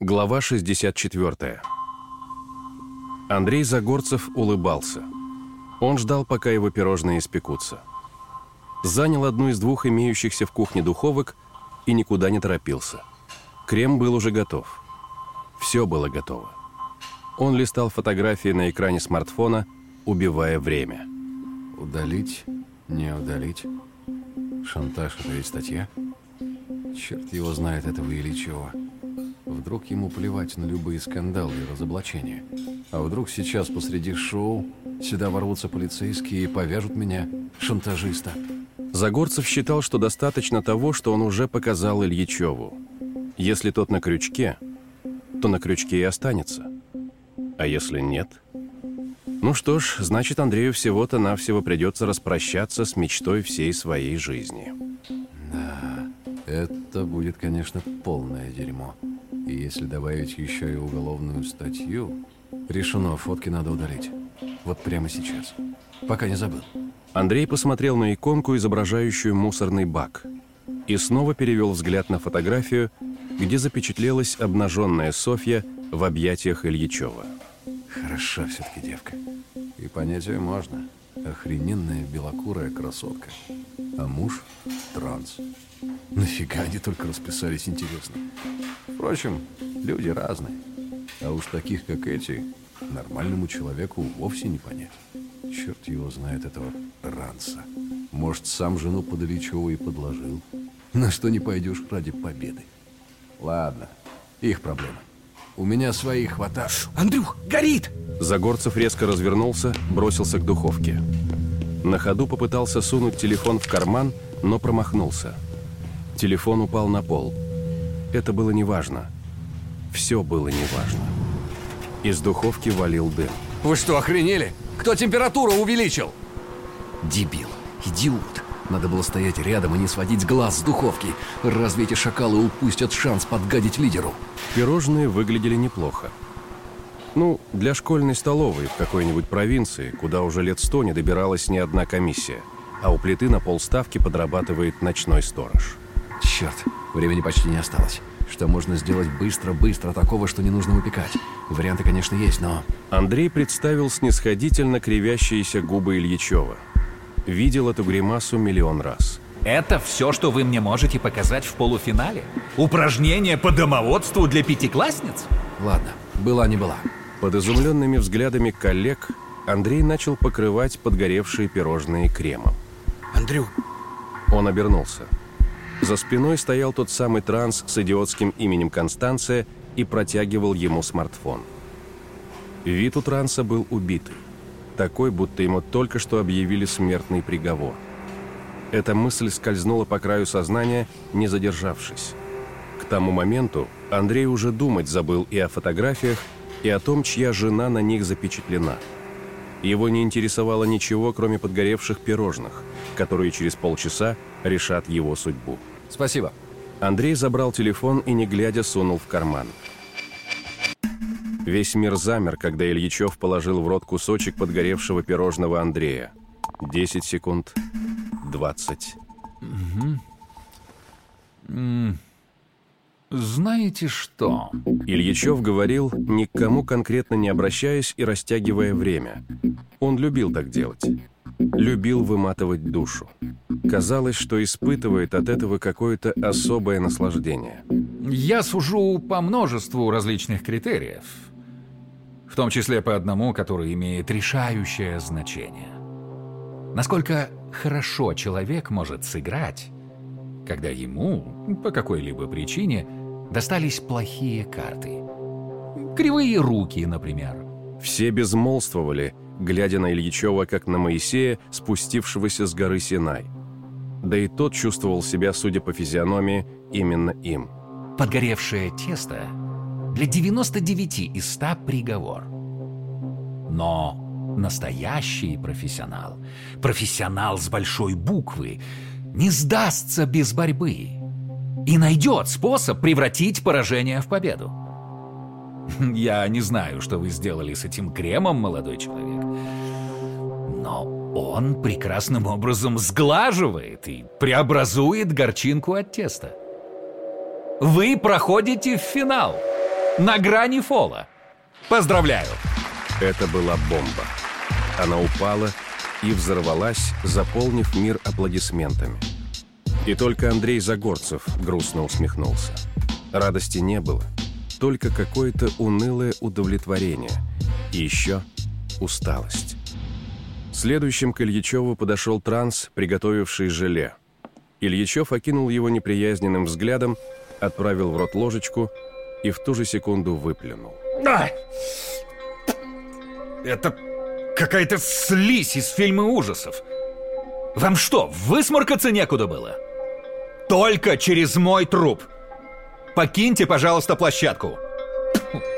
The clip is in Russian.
Глава 64. Андрей Загорцев улыбался. Он ждал, пока его пирожные испекутся. Занял одну из двух имеющихся в кухне духовок и никуда не торопился. Крем был уже готов. Все было готово. Он листал фотографии на экране смартфона, убивая время. Удалить, не удалить. Шантаж — это ведь статья? Черт его знает, этого Ильичева. Вдруг ему плевать на любые скандалы и разоблачения. А вдруг сейчас посреди шоу сюда ворвутся полицейские и повяжут меня, шантажиста. Загорцев считал, что достаточно того, что он уже показал Ильичеву. Если тот на крючке, то на крючке и останется. А если нет? Ну что ж, значит, Андрею всего-то навсего придется распрощаться с мечтой всей своей жизни. Да, это будет, конечно, полное дерьмо. И если добавить еще и уголовную статью... Решено, фотки надо удалить. Вот прямо сейчас. Пока не забыл. Андрей посмотрел на иконку, изображающую мусорный бак, и снова перевел взгляд на фотографию, где запечатлелась обнаженная Софья в объятиях Ильичева. Хороша все-таки девка. И понять ее можно. Охрененная белокурая красотка. А муж — транс. Нафига они только расписались, интересно. Впрочем, люди разные. А уж таких, как эти, нормальному человеку вовсе не понять. Черт его знает этого ранца. Может, сам жену под Ильичева и подложил. На что не пойдешь ради победы. Ладно, их проблема. У меня своих хватает. Андрюх, горит! Загорцев резко развернулся, бросился к духовке. На ходу попытался сунуть телефон в карман, но промахнулся. Телефон упал на пол. Это было неважно. Все было неважно. Из духовки валил дым. Вы что, охренели? Кто температуру увеличил? Дебил, идиот. Надо было стоять рядом и не сводить глаз с духовки. Разве эти шакалы упустят шанс подгадить лидеру? Пирожные выглядели неплохо. Ну, для школьной столовой в какой-нибудь провинции, куда уже лет сто не добиралась ни одна комиссия, а у плиты на полставки подрабатывает ночной сторож. Черт, времени почти не осталось. Что можно сделать быстро-быстро такого, что не нужно выпекать? Варианты, конечно, есть, но... Андрей представил снисходительно кривящиеся губы Ильичева. Видел эту гримасу миллион раз. Это все, что вы мне можете показать в полуфинале? Упражнение по домоводству для пятиклассниц? Ладно, была не была. Под изумленными взглядами коллег Андрей начал покрывать подгоревшие пирожные кремом. Андрюх, Он обернулся. За спиной стоял тот самый транс с идиотским именем Констанция и протягивал ему смартфон. Вид у транса был убитый. Такой, будто ему только что объявили смертный приговор. Эта мысль скользнула по краю сознания, не задержавшись. К тому моменту Андрей уже думать забыл и о фотографиях, и о том, чья жена на них запечатлена. Его не интересовало ничего, кроме подгоревших пирожных, которые через полчаса решат его судьбу. Спасибо. Андрей забрал телефон и, не глядя, сунул в карман. Весь мир замер, когда Ильичев положил в рот кусочек подгоревшего пирожного Андрея. 10 секунд, 20. Знаете что? Ильичев говорил, ни к кому конкретно не обращаясь и растягивая время. Он любил так делать. Любил выматывать душу. Казалось, что испытывает от этого какое-то особое наслаждение. Я сужу по множеству различных критериев. В том числе по одному, который имеет решающее значение. Насколько хорошо человек может сыграть, когда ему, по какой-либо причине, достались плохие карты. Кривые руки, например. Все безмолвствовали, глядя на Ильичева, как на Моисея, спустившегося с горы Синай. Да и тот чувствовал себя, судя по физиономии, именно им. Подгоревшее тесто для 99 из 100 приговор. Но настоящий профессионал, профессионал с большой буквы, не сдастся без борьбы и найдет способ превратить поражение в победу. Я не знаю, что вы сделали с этим кремом, молодой человек, но он прекрасным образом сглаживает и преобразует горчинку от теста. Вы проходите в финал. На грани фола. Поздравляю. Это была бомба. Она упала и взорвалась, заполнив мир аплодисментами. И только Андрей Загорцев грустно усмехнулся. Радости не было, только какое-то унылое удовлетворение. И еще усталость. Следующим к Ильичеву подошел транс, приготовивший желе. Ильичев окинул его неприязненным взглядом, отправил в рот ложечку и в ту же секунду выплюнул. А! Это какая-то слизь из фильма ужасов. Вам что, высморкаться некуда было? Только через мой труп. Покиньте, пожалуйста, площадку. Фу.